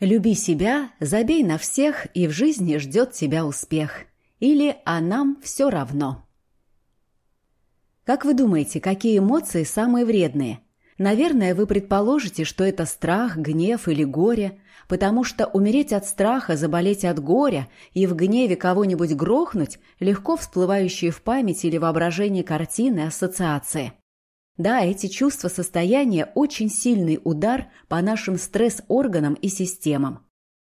Люби себя, забей на всех, и в жизни ждет тебя успех. Или «А нам все равно». Как вы думаете, какие эмоции самые вредные? Наверное, вы предположите, что это страх, гнев или горе, потому что умереть от страха, заболеть от горя и в гневе кого-нибудь грохнуть – легко всплывающие в память или воображении картины, ассоциации. Да, эти чувства состояния – очень сильный удар по нашим стресс-органам и системам.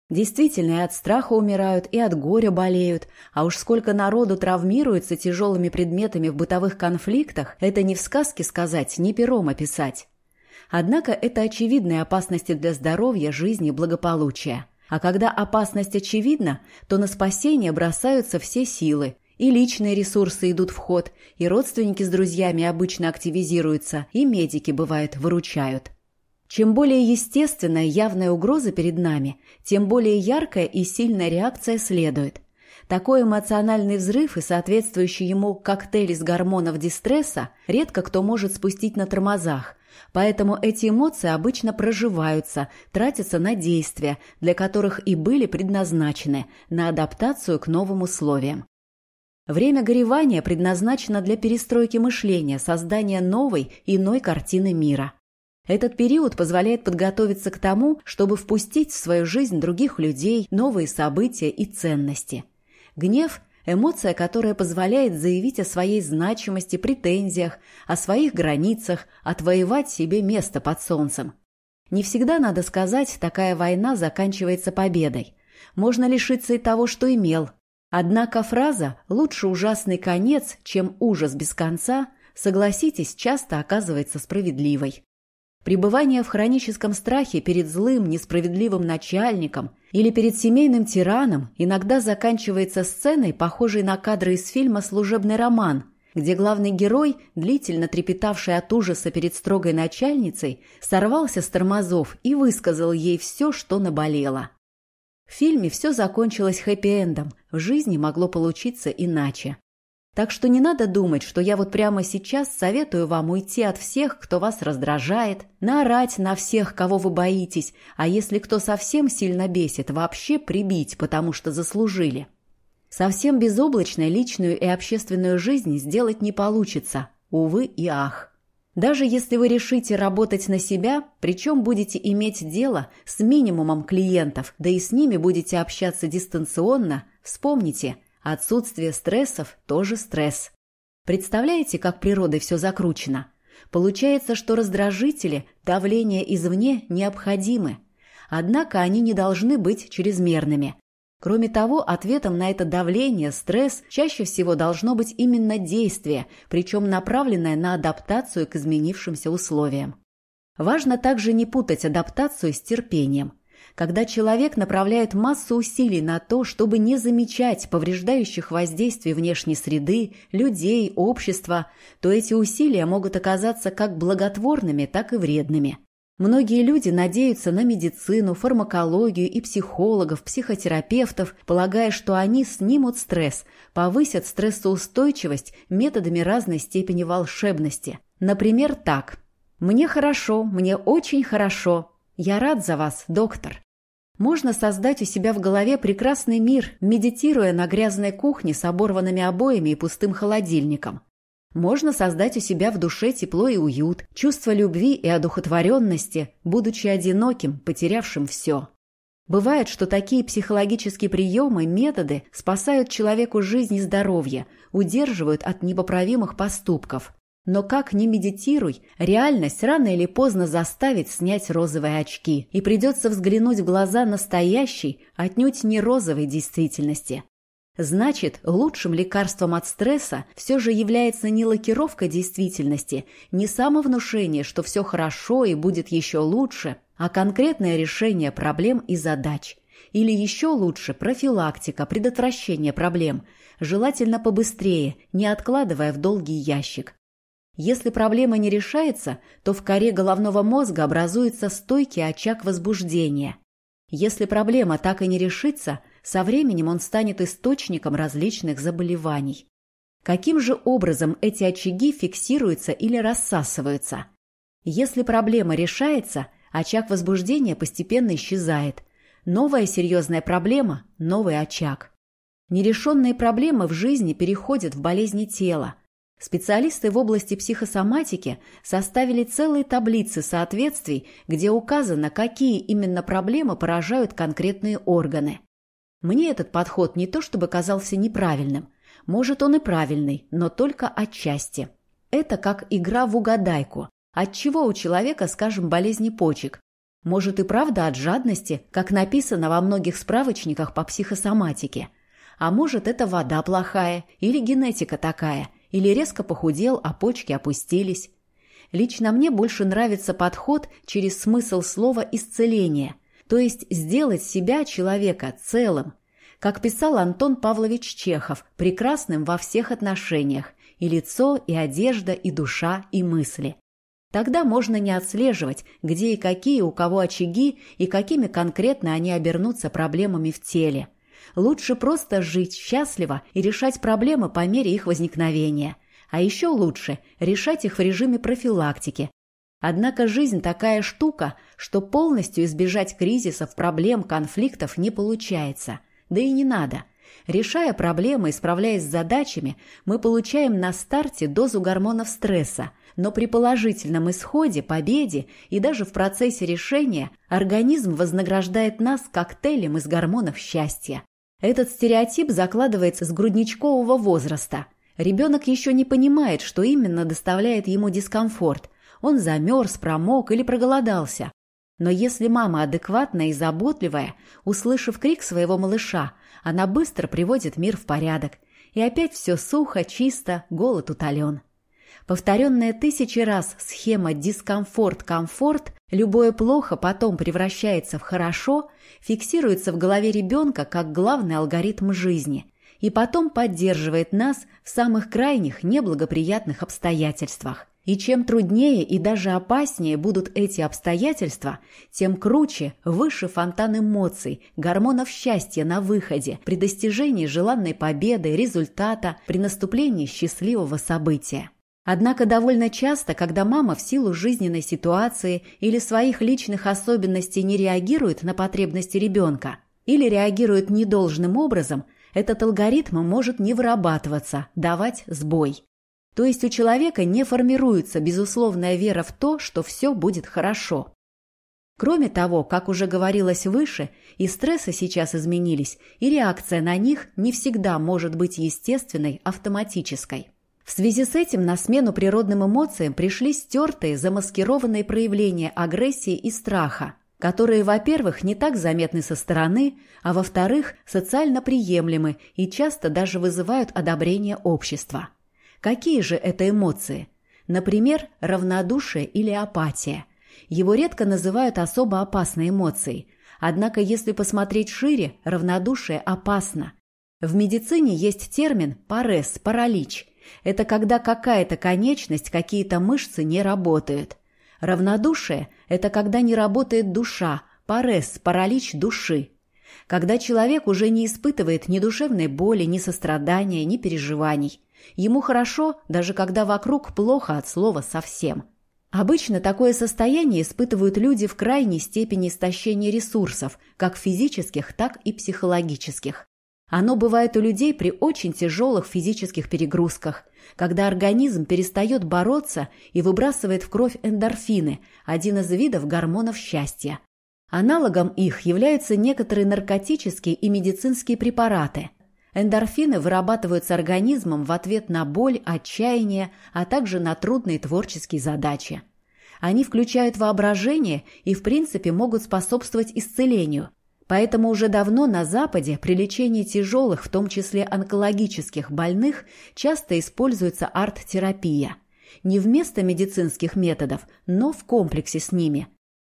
Действительно, и от страха умирают, и от горя болеют, а уж сколько народу травмируется тяжелыми предметами в бытовых конфликтах, это не в сказке сказать, ни пером описать. Однако это очевидные опасности для здоровья, жизни, благополучия. А когда опасность очевидна, то на спасение бросаются все силы. И личные ресурсы идут в ход, и родственники с друзьями обычно активизируются, и медики, бывает, выручают. Чем более естественная явная угроза перед нами, тем более яркая и сильная реакция следует. Такой эмоциональный взрыв и соответствующий ему коктейль из гормонов дистресса редко кто может спустить на тормозах, Поэтому эти эмоции обычно проживаются, тратятся на действия, для которых и были предназначены, на адаптацию к новым условиям. Время горевания предназначено для перестройки мышления, создания новой, иной картины мира. Этот период позволяет подготовиться к тому, чтобы впустить в свою жизнь других людей, новые события и ценности. Гнев Эмоция, которая позволяет заявить о своей значимости, претензиях, о своих границах, отвоевать себе место под солнцем. Не всегда, надо сказать, такая война заканчивается победой. Можно лишиться и того, что имел. Однако фраза «лучше ужасный конец, чем ужас без конца» согласитесь, часто оказывается справедливой. Пребывание в хроническом страхе перед злым, несправедливым начальником или перед семейным тираном иногда заканчивается сценой, похожей на кадры из фильма «Служебный роман», где главный герой, длительно трепетавший от ужаса перед строгой начальницей, сорвался с тормозов и высказал ей все, что наболело. В фильме все закончилось хэппи-эндом, в жизни могло получиться иначе. Так что не надо думать, что я вот прямо сейчас советую вам уйти от всех, кто вас раздражает, наорать на всех, кого вы боитесь, а если кто совсем сильно бесит, вообще прибить, потому что заслужили. Совсем безоблачной личную и общественную жизнь сделать не получится, увы и ах. Даже если вы решите работать на себя, причем будете иметь дело с минимумом клиентов, да и с ними будете общаться дистанционно, вспомните – Отсутствие стрессов – тоже стресс. Представляете, как природой все закручено? Получается, что раздражители, давление извне необходимы. Однако они не должны быть чрезмерными. Кроме того, ответом на это давление, стресс, чаще всего должно быть именно действие, причем направленное на адаптацию к изменившимся условиям. Важно также не путать адаптацию с терпением. Когда человек направляет массу усилий на то, чтобы не замечать повреждающих воздействий внешней среды, людей, общества, то эти усилия могут оказаться как благотворными, так и вредными. Многие люди надеются на медицину, фармакологию и психологов, психотерапевтов, полагая, что они снимут стресс, повысят стрессоустойчивость методами разной степени волшебности. Например, так. «Мне хорошо, мне очень хорошо. Я рад за вас, доктор». Можно создать у себя в голове прекрасный мир, медитируя на грязной кухне с оборванными обоями и пустым холодильником. Можно создать у себя в душе тепло и уют, чувство любви и одухотворенности, будучи одиноким, потерявшим все. Бывает, что такие психологические приемы, методы спасают человеку жизнь и здоровье, удерживают от непоправимых поступков, но как ни медитируй, реальность рано или поздно заставит снять розовые очки, и придется взглянуть в глаза настоящей, отнюдь не розовой действительности. Значит, лучшим лекарством от стресса все же является не лакировка действительности, не самовнушение, что все хорошо и будет еще лучше, а конкретное решение проблем и задач. Или еще лучше профилактика, предотвращение проблем, желательно побыстрее, не откладывая в долгий ящик. Если проблема не решается, то в коре головного мозга образуется стойкий очаг возбуждения. Если проблема так и не решится, со временем он станет источником различных заболеваний. Каким же образом эти очаги фиксируются или рассасываются? Если проблема решается, очаг возбуждения постепенно исчезает. Новая серьезная проблема – новый очаг. Нерешенные проблемы в жизни переходят в болезни тела. Специалисты в области психосоматики составили целые таблицы соответствий, где указано, какие именно проблемы поражают конкретные органы. Мне этот подход не то чтобы казался неправильным. Может, он и правильный, но только отчасти. Это как игра в угадайку. Отчего у человека, скажем, болезни почек? Может и правда от жадности, как написано во многих справочниках по психосоматике – а может, это вода плохая, или генетика такая, или резко похудел, а почки опустились. Лично мне больше нравится подход через смысл слова «исцеление», то есть сделать себя, человека, целым. Как писал Антон Павлович Чехов, прекрасным во всех отношениях – и лицо, и одежда, и душа, и мысли. Тогда можно не отслеживать, где и какие у кого очаги, и какими конкретно они обернутся проблемами в теле – Лучше просто жить счастливо и решать проблемы по мере их возникновения. А еще лучше решать их в режиме профилактики. Однако жизнь такая штука, что полностью избежать кризисов, проблем, конфликтов не получается. Да и не надо. Решая проблемы и справляясь с задачами, мы получаем на старте дозу гормонов стресса, но при положительном исходе, победе и даже в процессе решения организм вознаграждает нас коктейлем из гормонов счастья. Этот стереотип закладывается с грудничкового возраста. Ребенок еще не понимает, что именно доставляет ему дискомфорт. Он замерз, промок или проголодался. Но если мама адекватная и заботливая, услышав крик своего малыша, она быстро приводит мир в порядок. И опять все сухо, чисто, голод утолен. Повторенная тысячи раз схема дискомфорт-комфорт, любое плохо потом превращается в хорошо, фиксируется в голове ребенка как главный алгоритм жизни и потом поддерживает нас в самых крайних неблагоприятных обстоятельствах. И чем труднее и даже опаснее будут эти обстоятельства, тем круче, выше фонтан эмоций, гормонов счастья на выходе, при достижении желанной победы, результата, при наступлении счастливого события. Однако довольно часто, когда мама в силу жизненной ситуации или своих личных особенностей не реагирует на потребности ребенка или реагирует недолжным образом, этот алгоритм может не вырабатываться, давать сбой. То есть у человека не формируется безусловная вера в то, что все будет хорошо. Кроме того, как уже говорилось выше, и стрессы сейчас изменились, и реакция на них не всегда может быть естественной, автоматической. В связи с этим на смену природным эмоциям пришли стертые, замаскированные проявления агрессии и страха, которые, во-первых, не так заметны со стороны, а во-вторых, социально приемлемы и часто даже вызывают одобрение общества. Какие же это эмоции? Например, равнодушие или апатия. Его редко называют особо опасной эмоцией. Однако, если посмотреть шире, равнодушие опасно. В медицине есть термин «парез», «паралич», это когда какая-то конечность, какие-то мышцы не работают. Равнодушие – это когда не работает душа, парез, паралич души. Когда человек уже не испытывает ни душевной боли, ни сострадания, ни переживаний. Ему хорошо, даже когда вокруг плохо от слова совсем. Обычно такое состояние испытывают люди в крайней степени истощения ресурсов, как физических, так и психологических. Оно бывает у людей при очень тяжелых физических перегрузках, когда организм перестает бороться и выбрасывает в кровь эндорфины, один из видов гормонов счастья. Аналогом их являются некоторые наркотические и медицинские препараты. Эндорфины вырабатываются организмом в ответ на боль, отчаяние, а также на трудные творческие задачи. Они включают воображение и, в принципе, могут способствовать исцелению, Поэтому уже давно на Западе при лечении тяжелых, в том числе онкологических больных, часто используется арт-терапия. Не вместо медицинских методов, но в комплексе с ними.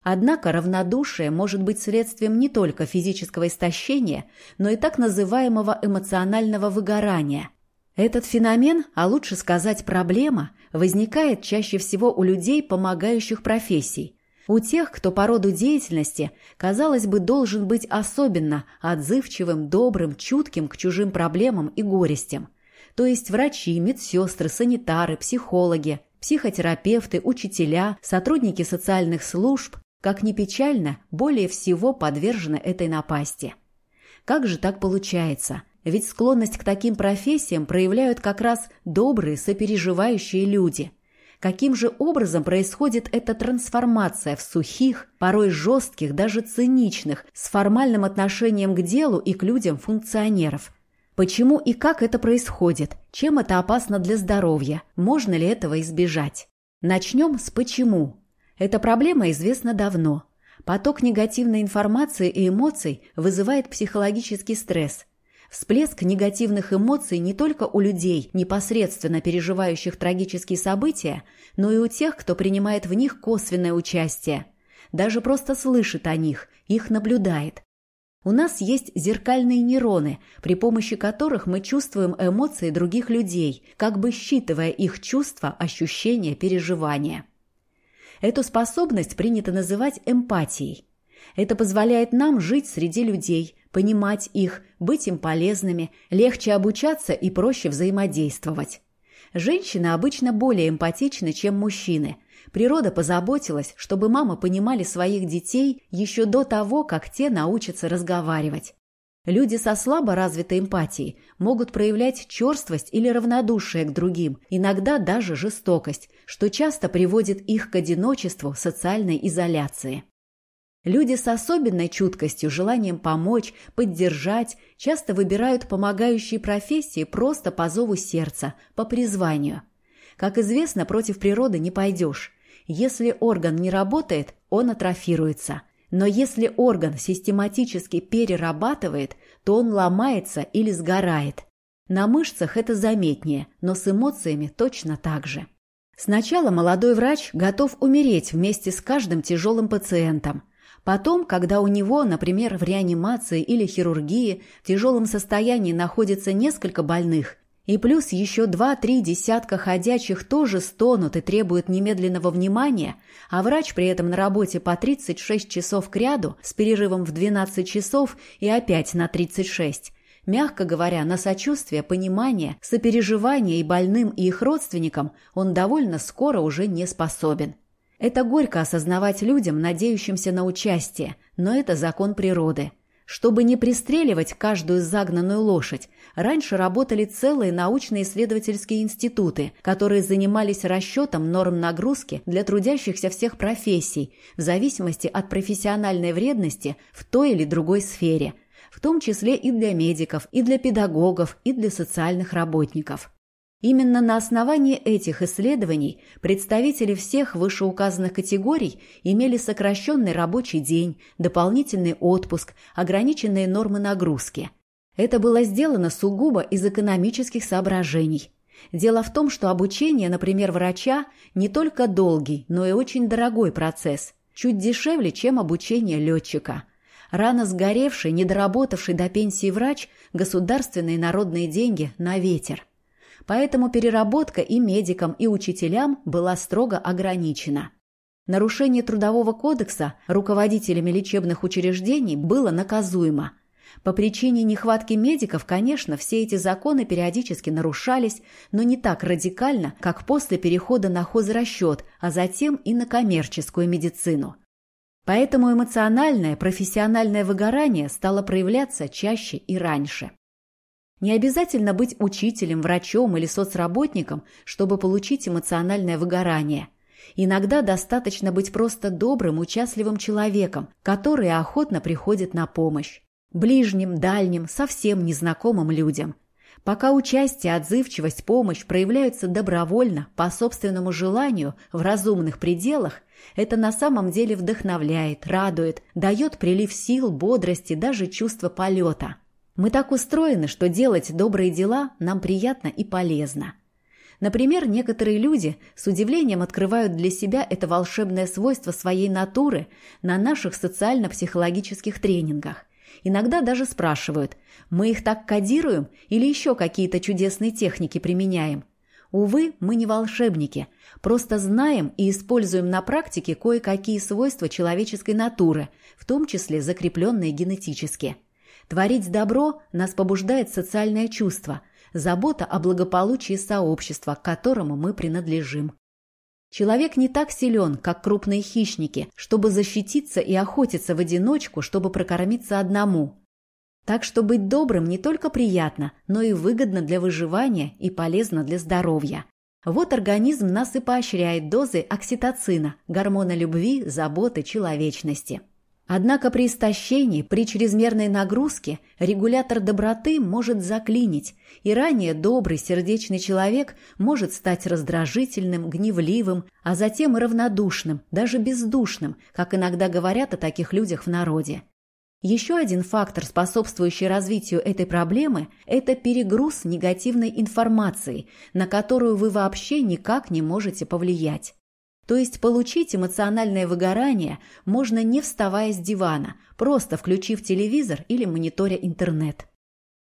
Однако равнодушие может быть следствием не только физического истощения, но и так называемого эмоционального выгорания. Этот феномен, а лучше сказать проблема, возникает чаще всего у людей помогающих профессий – у тех, кто по роду деятельности, казалось бы, должен быть особенно отзывчивым, добрым, чутким к чужим проблемам и горестям. То есть врачи, медсестры, санитары, психологи, психотерапевты, учителя, сотрудники социальных служб, как ни печально, более всего подвержены этой напасти. Как же так получается? Ведь склонность к таким профессиям проявляют как раз добрые, сопереживающие люди. Каким же образом происходит эта трансформация в сухих, порой жестких, даже циничных, с формальным отношением к делу и к людям функционеров? Почему и как это происходит? Чем это опасно для здоровья? Можно ли этого избежать? Начнем с «почему». Эта проблема известна давно. Поток негативной информации и эмоций вызывает психологический стресс. Всплеск негативных эмоций не только у людей, непосредственно переживающих трагические события, но и у тех, кто принимает в них косвенное участие. Даже просто слышит о них, их наблюдает. У нас есть зеркальные нейроны, при помощи которых мы чувствуем эмоции других людей, как бы считывая их чувства, ощущения, переживания. Эту способность принято называть эмпатией. Это позволяет нам жить среди людей, понимать их, быть им полезными, легче обучаться и проще взаимодействовать. Женщины обычно более эмпатичны, чем мужчины. Природа позаботилась, чтобы мамы понимали своих детей еще до того, как те научатся разговаривать. Люди со слабо развитой эмпатией могут проявлять черствость или равнодушие к другим, иногда даже жестокость, что часто приводит их к одиночеству, социальной изоляции. Люди с особенной чуткостью, желанием помочь, поддержать, часто выбирают помогающие профессии просто по зову сердца, по призванию. Как известно, против природы не пойдешь. Если орган не работает, он атрофируется – но если орган систематически перерабатывает, то он ломается или сгорает. На мышцах это заметнее, но с эмоциями точно так же. Сначала молодой врач готов умереть вместе с каждым тяжелым пациентом. Потом, когда у него, например, в реанимации или хирургии в тяжелом состоянии находится несколько больных, и плюс еще два-три десятка ходячих тоже стонут и требуют немедленного внимания, а врач при этом на работе по 36 часов к ряду с перерывом в 12 часов и опять на 36. Мягко говоря, на сочувствие, понимание, сопереживание и больным, и их родственникам он довольно скоро уже не способен. Это горько осознавать людям, надеющимся на участие, но это закон природы – чтобы не пристреливать каждую загнанную лошадь, раньше работали целые научно-исследовательские институты, которые занимались расчетом норм нагрузки для трудящихся всех профессий в зависимости от профессиональной вредности в той или другой сфере, в том числе и для медиков, и для педагогов, и для социальных работников. Именно на основании этих исследований представители всех вышеуказанных категорий имели сокращенный рабочий день, дополнительный отпуск, ограниченные нормы нагрузки. Это было сделано сугубо из экономических соображений. Дело в том, что обучение, например, врача, не только долгий, но и очень дорогой процесс, чуть дешевле, чем обучение летчика. Рано сгоревший, недоработавший до пенсии врач государственные народные деньги на ветер – поэтому переработка и медикам, и учителям была строго ограничена. Нарушение Трудового кодекса руководителями лечебных учреждений было наказуемо. По причине нехватки медиков, конечно, все эти законы периодически нарушались, но не так радикально, как после перехода на хозрасчет, а затем и на коммерческую медицину. Поэтому эмоциональное, профессиональное выгорание стало проявляться чаще и раньше. Не обязательно быть учителем, врачом или соцработником, чтобы получить эмоциональное выгорание. Иногда достаточно быть просто добрым, участливым человеком, который охотно приходит на помощь. Ближним, дальним, совсем незнакомым людям. Пока участие, отзывчивость, помощь проявляются добровольно, по собственному желанию, в разумных пределах, это на самом деле вдохновляет, радует, дает прилив сил, бодрости, даже чувство полета. Мы так устроены, что делать добрые дела нам приятно и полезно. Например, некоторые люди с удивлением открывают для себя это волшебное свойство своей натуры на наших социально-психологических тренингах. Иногда даже спрашивают, мы их так кодируем или еще какие-то чудесные техники применяем. Увы, мы не волшебники, просто знаем и используем на практике кое-какие свойства человеческой натуры, в том числе закрепленные генетически. Творить добро нас побуждает социальное чувство, забота о благополучии сообщества, к которому мы принадлежим. Человек не так силен, как крупные хищники, чтобы защититься и охотиться в одиночку, чтобы прокормиться одному. Так что быть добрым не только приятно, но и выгодно для выживания и полезно для здоровья. Вот организм нас и поощряет дозы окситоцина, гормона любви, заботы, человечности. Однако при истощении, при чрезмерной нагрузке регулятор доброты может заклинить, и ранее добрый сердечный человек может стать раздражительным, гневливым, а затем равнодушным, даже бездушным, как иногда говорят о таких людях в народе. Еще один фактор, способствующий развитию этой проблемы, это перегруз негативной информации, на которую вы вообще никак не можете повлиять. То есть получить эмоциональное выгорание можно не вставая с дивана, просто включив телевизор или мониторя интернет.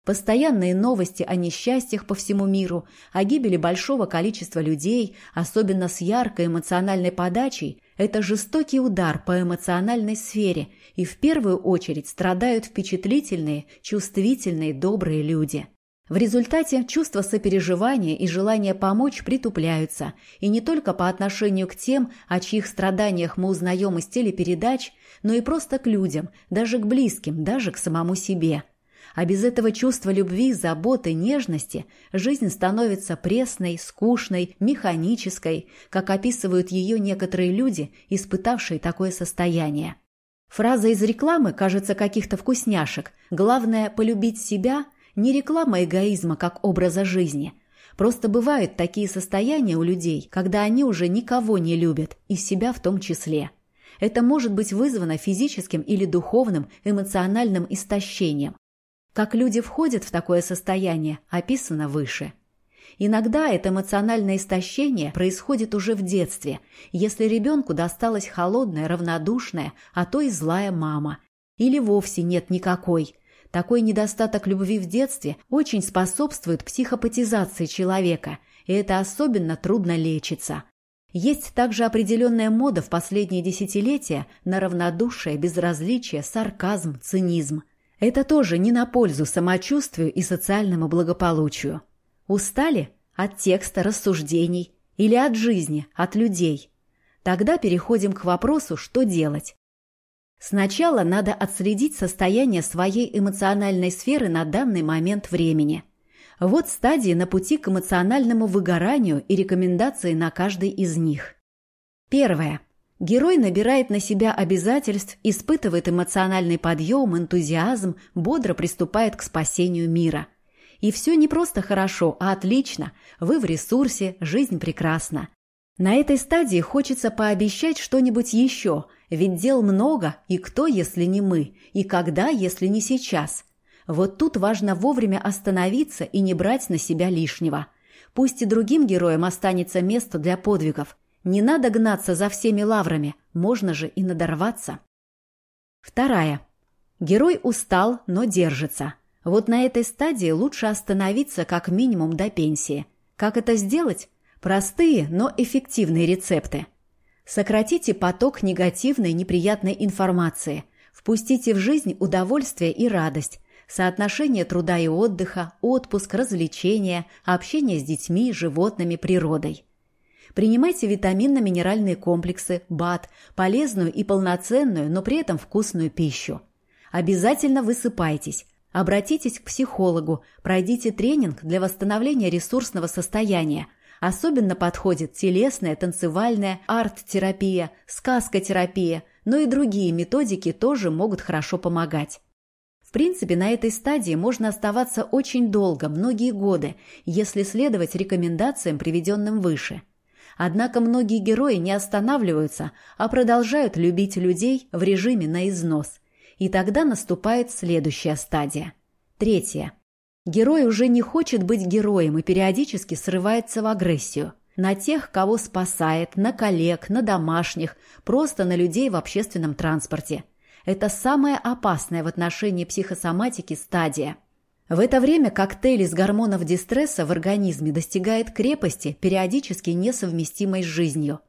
Постоянные новости о несчастьях по всему миру, о гибели большого количества людей, особенно с яркой эмоциональной подачей, это жестокий удар по эмоциональной сфере, и в первую очередь страдают впечатлительные, чувствительные, добрые люди. В результате чувство сопереживания и желание помочь притупляются, и не только по отношению к тем, о чьих страданиях мы узнаем из телепередач, но и просто к людям, даже к близким, даже к самому себе. А без этого чувства любви, заботы, нежности жизнь становится пресной, скучной, механической, как описывают ее некоторые люди, испытавшие такое состояние. Фраза из рекламы, кажется, каких-то вкусняшек «Главное – полюбить себя» Не реклама эгоизма как образа жизни. Просто бывают такие состояния у людей, когда они уже никого не любят, и себя в том числе. Это может быть вызвано физическим или духовным эмоциональным истощением. Как люди входят в такое состояние, описано выше. Иногда это эмоциональное истощение происходит уже в детстве, если ребенку досталась холодная, равнодушная, а то и злая мама. Или вовсе нет никакой, такой недостаток любви в детстве очень способствует психопатизации человека, и это особенно трудно лечится. Есть также определенная мода в последние десятилетия на равнодушие, безразличие, сарказм, цинизм. Это тоже не на пользу самочувствию и социальному благополучию. Устали? От текста, рассуждений или от жизни, от людей? Тогда переходим к вопросу, что делать. Сначала надо отследить состояние своей эмоциональной сферы на данный момент времени. Вот стадии на пути к эмоциональному выгоранию и рекомендации на каждой из них. Первое. Герой набирает на себя обязательств, испытывает эмоциональный подъем, энтузиазм, бодро приступает к спасению мира. И все не просто хорошо, а отлично. Вы в ресурсе, жизнь прекрасна. На этой стадии хочется пообещать что-нибудь еще, ведь дел много, и кто, если не мы, и когда, если не сейчас. Вот тут важно вовремя остановиться и не брать на себя лишнего. Пусть и другим героям останется место для подвигов. Не надо гнаться за всеми лаврами, можно же и надорваться. Вторая. Герой устал, но держится. Вот на этой стадии лучше остановиться как минимум до пенсии. Как это сделать? Простые, но эффективные рецепты. Сократите поток негативной, неприятной информации. Впустите в жизнь удовольствие и радость, соотношение труда и отдыха, отпуск, развлечения, общение с детьми, животными, природой. Принимайте витаминно-минеральные комплексы, БАД, полезную и полноценную, но при этом вкусную пищу. Обязательно высыпайтесь. Обратитесь к психологу, пройдите тренинг для восстановления ресурсного состояния – Особенно подходит телесная, танцевальная, арт-терапия, сказкотерапия, но и другие методики тоже могут хорошо помогать. В принципе, на этой стадии можно оставаться очень долго, многие годы, если следовать рекомендациям, приведенным выше. Однако многие герои не останавливаются, а продолжают любить людей в режиме на износ. И тогда наступает следующая стадия. Третья – Герой уже не хочет быть героем и периодически срывается в агрессию. На тех, кого спасает, на коллег, на домашних, просто на людей в общественном транспорте. Это самая опасная в отношении психосоматики стадия. В это время коктейль из гормонов дистресса в организме достигает крепости, периодически несовместимой с жизнью.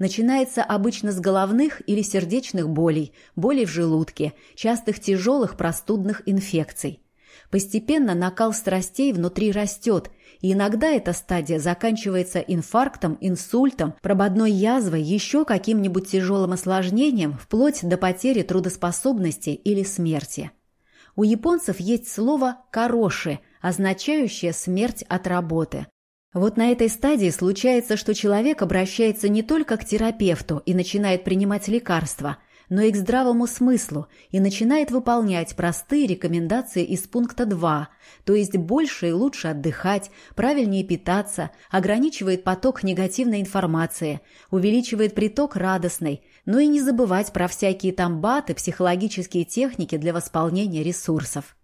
Начинается обычно с головных или сердечных болей, болей в желудке, частых тяжелых простудных инфекций – Постепенно накал страстей внутри растет, и иногда эта стадия заканчивается инфарктом, инсультом, прободной язвой, еще каким-нибудь тяжелым осложнением, вплоть до потери трудоспособности или смерти. У японцев есть слово «кароши», означающее «смерть от работы». Вот на этой стадии случается, что человек обращается не только к терапевту и начинает принимать лекарства – но и к здравому смыслу и начинает выполнять простые рекомендации из пункта 2, то есть больше и лучше отдыхать, правильнее питаться, ограничивает поток негативной информации, увеличивает приток радостной, но и не забывать про всякие там баты, психологические техники для восполнения ресурсов.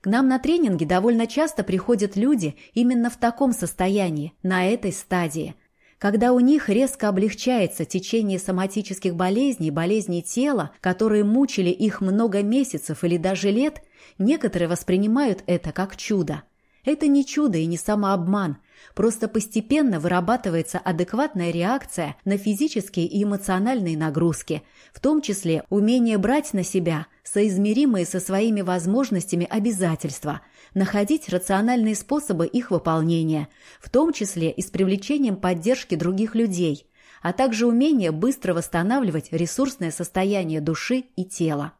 К нам на тренинги довольно часто приходят люди именно в таком состоянии, на этой стадии, когда у них резко облегчается течение соматических болезней, болезней тела, которые мучили их много месяцев или даже лет, некоторые воспринимают это как чудо. Это не чудо и не самообман, просто постепенно вырабатывается адекватная реакция на физические и эмоциональные нагрузки, в том числе умение брать на себя соизмеримые со своими возможностями обязательства, находить рациональные способы их выполнения, в том числе и с привлечением поддержки других людей, а также умение быстро восстанавливать ресурсное состояние души и тела.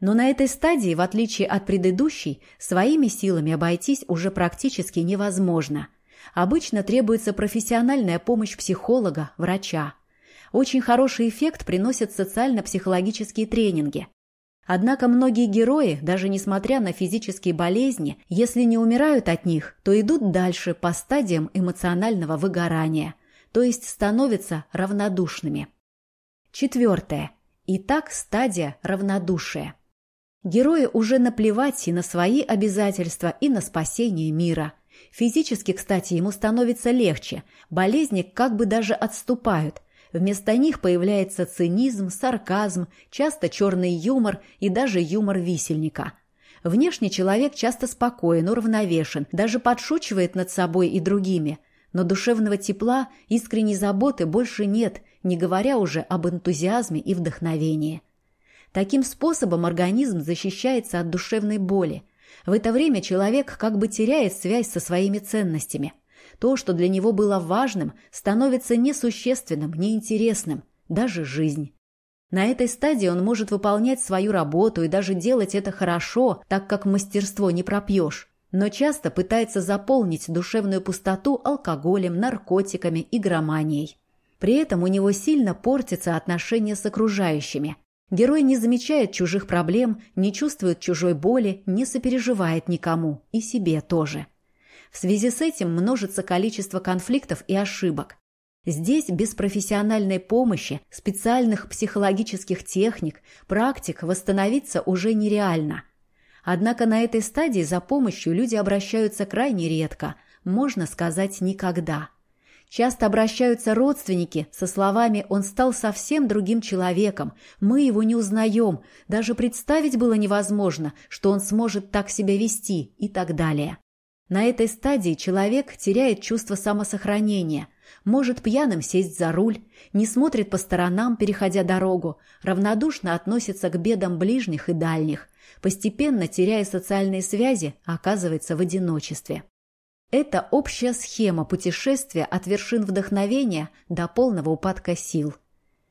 Но на этой стадии, в отличие от предыдущей, своими силами обойтись уже практически невозможно. Обычно требуется профессиональная помощь психолога, врача. Очень хороший эффект приносят социально-психологические тренинги. Однако многие герои, даже несмотря на физические болезни, если не умирают от них, то идут дальше по стадиям эмоционального выгорания, то есть становятся равнодушными. Четвертое. Итак, стадия равнодушия. Герои уже наплевать и на свои обязательства, и на спасение мира. Физически, кстати, ему становится легче, болезни как бы даже отступают, Вместо них появляется цинизм, сарказм, часто черный юмор и даже юмор висельника. Внешне человек часто спокоен, уравновешен, даже подшучивает над собой и другими. Но душевного тепла, искренней заботы больше нет, не говоря уже об энтузиазме и вдохновении. Таким способом организм защищается от душевной боли. В это время человек как бы теряет связь со своими ценностями – то, что для него было важным, становится несущественным, неинтересным, даже жизнь. На этой стадии он может выполнять свою работу и даже делать это хорошо, так как мастерство не пропьешь, но часто пытается заполнить душевную пустоту алкоголем, наркотиками, игроманией. При этом у него сильно портятся отношения с окружающими. Герой не замечает чужих проблем, не чувствует чужой боли, не сопереживает никому, и себе тоже. В связи с этим множится количество конфликтов и ошибок. Здесь без профессиональной помощи, специальных психологических техник, практик восстановиться уже нереально. Однако на этой стадии за помощью люди обращаются крайне редко, можно сказать никогда. Часто обращаются родственники со словами «он стал совсем другим человеком, мы его не узнаем, даже представить было невозможно, что он сможет так себя вести» и так далее. На этой стадии человек теряет чувство самосохранения, может пьяным сесть за руль, не смотрит по сторонам, переходя дорогу, равнодушно относится к бедам ближних и дальних, постепенно теряя социальные связи, оказывается в одиночестве. Это общая схема путешествия от вершин вдохновения до полного упадка сил.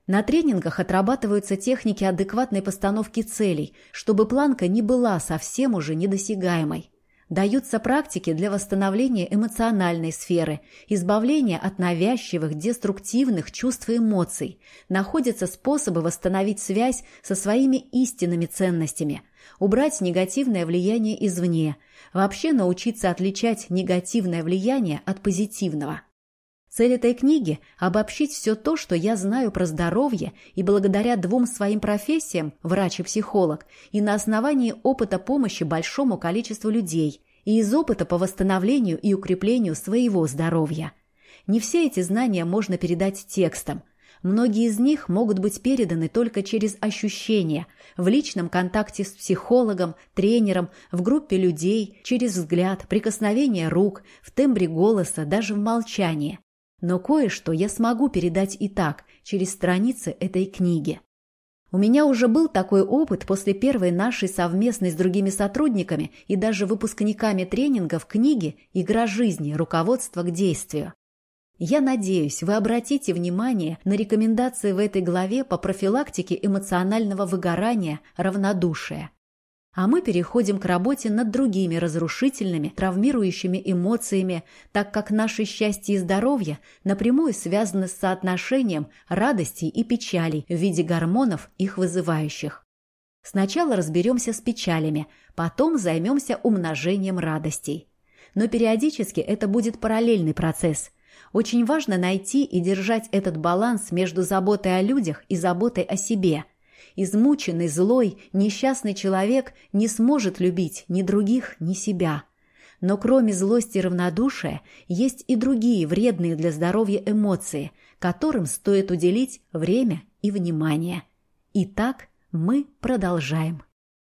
На тренингах отрабатываются техники адекватной постановки целей, чтобы планка не была совсем уже недосягаемой. Даются практики для восстановления эмоциональной сферы, избавления от навязчивых, деструктивных чувств и эмоций. Находятся способы восстановить связь со своими истинными ценностями, убрать негативное влияние извне, вообще научиться отличать негативное влияние от позитивного. Цель этой книги – обобщить все то, что я знаю про здоровье, и благодаря двум своим профессиям – врач и психолог, и на основании опыта помощи большому количеству людей, и из опыта по восстановлению и укреплению своего здоровья. Не все эти знания можно передать текстом. Многие из них могут быть переданы только через ощущения, в личном контакте с психологом, тренером, в группе людей, через взгляд, прикосновение рук, в тембре голоса, даже в молчании. Но кое-что я смогу передать и так, через страницы этой книги. У меня уже был такой опыт после первой нашей совместной с другими сотрудниками и даже выпускниками тренингов книги «Игра жизни. Руководство к действию». Я надеюсь, вы обратите внимание на рекомендации в этой главе по профилактике эмоционального выгорания, равнодушия. А мы переходим к работе над другими разрушительными, травмирующими эмоциями, так как наше счастье и здоровье напрямую связаны с соотношением радостей и печалей в виде гормонов, их вызывающих. Сначала разберемся с печалями, потом займемся умножением радостей. Но периодически это будет параллельный процесс. Очень важно найти и держать этот баланс между заботой о людях и заботой о себе – Измученный, злой, несчастный человек не сможет любить ни других, ни себя. Но кроме злости и равнодушия, есть и другие вредные для здоровья эмоции, которым стоит уделить время и внимание. Итак, мы продолжаем.